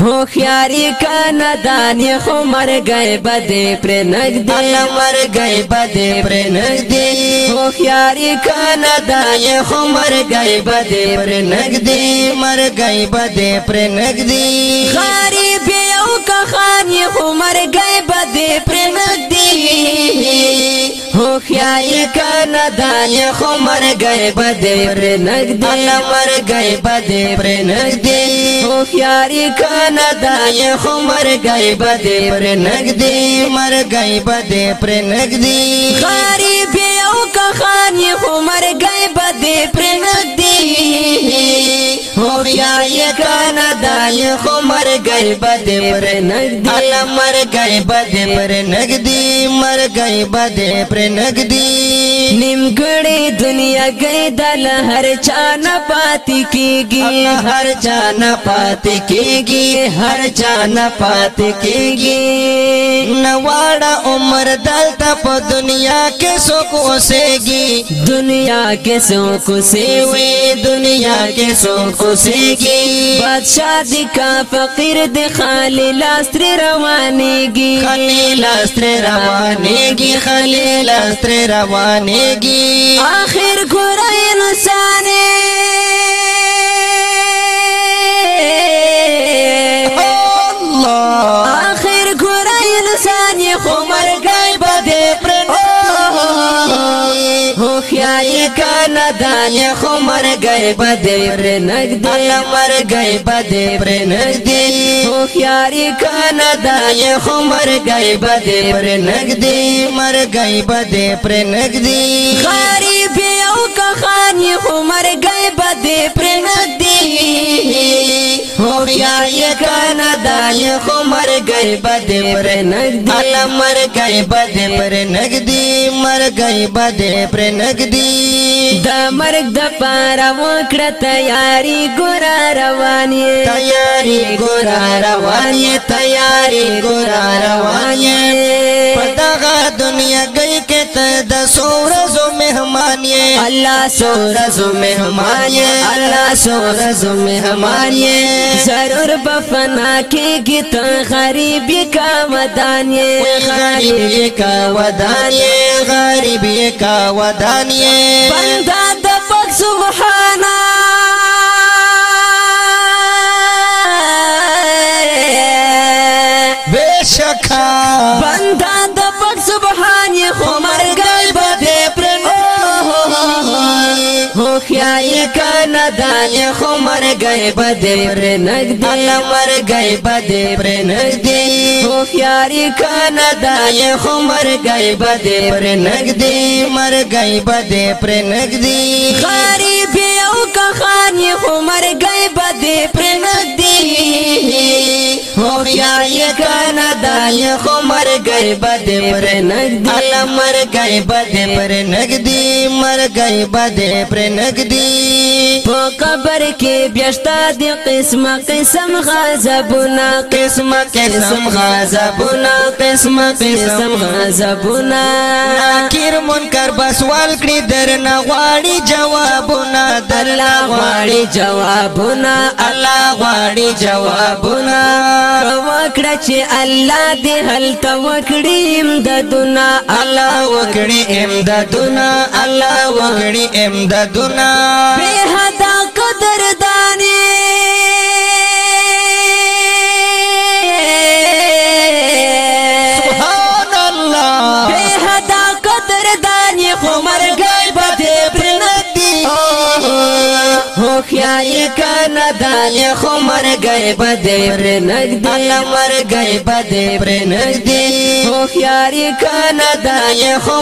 ہوشیاری کان خو مر گئے بدے پر نگ دے مر گئے بدے پر نگ دی ہوخیاری خو مر گئے بدے پر دے مر گئے بدے پر نگدی کا خان یې خو مرګی به دې پرېږدي هوښیاري کنه دا یې خو مرګی به دې پرېږدي نه مرګی به دې پرېږدي هوښیاري کنه دا یې خو مرګی به دې پرېږدي مرګی به دې پرېږدي غریبي خانر گئے بدے پر نگ دیانا دل ہو مر گئے بد پر نگ اللہ مر گئے بد پر نگدی مر گئے بدے پر نگ دی نیم دنیا گئے دل ہر چان پات کی گی ہر پاتی کی گی ہر پاتی کی گی نواڑا عمر دل پا دنیا کے سکو سے دی دنیا کے سوکھ سے وے دنیا کے سوکھ سے گی بادشاہ دی کا فقیر دی خالی لاستر روانے گی خالی لاستر روانے گی خالی لاستر روانے گی آخر گھر انسانے مر گئے بدے پر نگ دے اللہ مر گئے بدے پر نگدی ہونا دایا خو مر پر نگ دے مر گئے بدے پر غریب علي خو مرګي بد پر نګدي الله مرګي بد پر نګدي مرګي بد پر نګدي دا مرګ د پاره وکړه تیاری ګور رواني تیاری ګور رواني تیاری ګور رواني پدغه دنیا گئی کې ته د سورزو اللہ سورز میں ہمارے اللہ سورز میں ہمارے ضرور بفنا کے گیت غریبی کا ودانے غریبی کا ودانی غریبی کا ودانی دانی خو مر گئی بدے پر نگ دی مر گئی بدے پر نگ دی ہو پیاری کانا دانی خو مر گئی بدے پر نگ دی مر گئی بدے پر نگ دی غریبی خانی خمر گئی بدی پرندی ہوخیار یہ کانا دائی خمر گئی بدی پرندی اللہ مر گئی بدی پرندی مر گئی بدی پرندی پو قبر کی بیشتا دی قسم قسم غازبنا قسم قسم غازبنا قسم قسم غازبنا ناکیر منکر بسوال کری درنا غواړي جوابونه درلا غواړي جوابونه الله غواړي جوابونه وکړه چې الله دې هلته وکړي امدادونه الله وکړي امدادونه الله وکړي امدادونه به حدا قدر داني سبحان الله به حدا قدر داني خمر خیائی کانا مر گئے بدے پر نگدی اللہ مر گئے بدے پر نگدی مخیاری کانا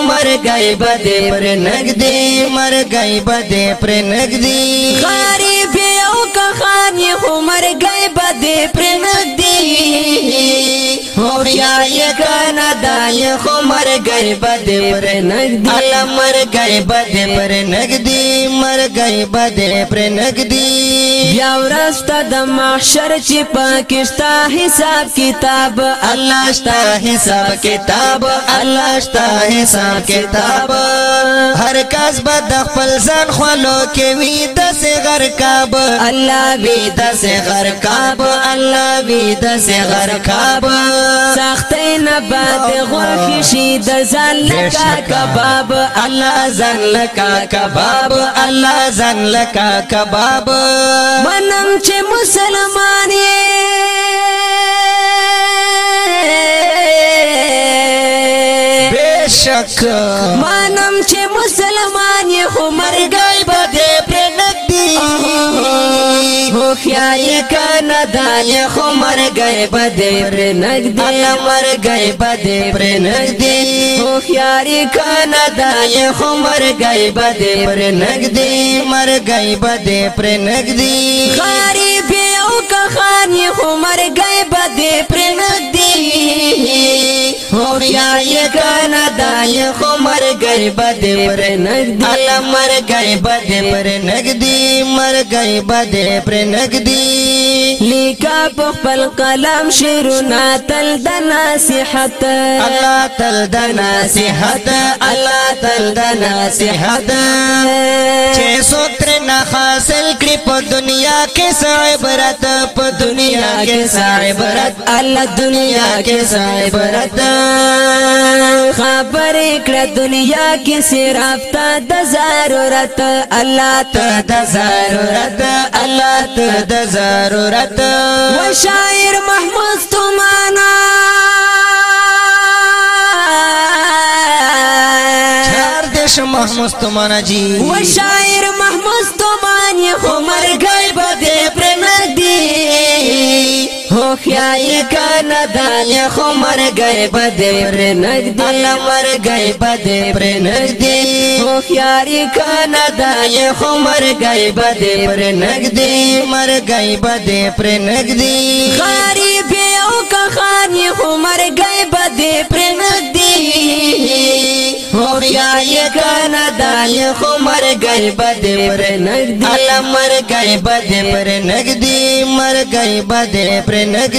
مر گئے بدے پر نگدی مر گئے بدے پر نگدی خاری کا خانی خو مر گئے بدے پر نگدی بیا یې کنه دای خو مرګي بد پر نګدي الله مرګي بد پر نګدي مرګي بد پر نګدي بیا ورسته د محشر چې پاکستا حساب کتاب الله شتا حساب کتاب الله شتا حساب کتاب هر کس به د خپل ځان خلو کې وي د صغر کاب الله وي د صغر کاب الله وي د صغر کاب باد غوخ شي د ځان لکا کباب الله ځان لکا کباب الله ځان لکا کباب منم چې مسلمان بشک منم چې مسلمان یې خو مرګ خیال کنا دال خو مر گئے بدے پر نگ دی مر گئے بدے پر نگ دی خو خیال کنا دال خو مر گئے بدے پر نگ دی مر گئے بدے پر نگ دی هم یا یکانا دای خو مرگئی بده پر نگدی اللہ مرگئی بده پر نگدی مرگئی بده پر نگدی لیکا پخپل قلم شیرونا تل دنا صحت اللہ تل دنا صحت اللہ تل دنا صحت چه سوک نه حاصل کړی په دنیا کې صعبرت په دنیا کې صعبرت الله دنیا کې صعبرت خبر کړه دنیا کې صرف ته د ضرورت الله ته د ضرورت الله ته د ضرورت و شاعر محمود تمانا محمود تمانا جی و شاعر خیای کنا دالی خو مر گئی بده پر نگدی اللہ مر گئی بده پر نگدی خو خیاری کنا دالی خو مر گئی بده پر نگدی مر گئی بده پر نگدی غریبی عمر گئے بدے پر دی ہو پیاری کاندان گئے بدے پر دی اللہ مر بدے بدر دی مر گئے بدے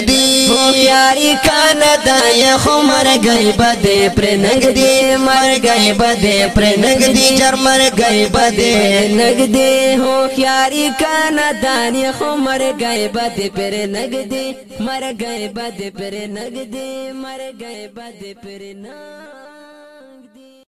دی ہو بیا یہ کان دانیہ خمر گئے بدے پر دی مر گئے بدے پر دی جر مر گئے بدے دی ہو پیاری کاندانیہ عمر گئے بدے نگ دی مر گئے بد پہ پر نگ دے مر گئے بد پر نا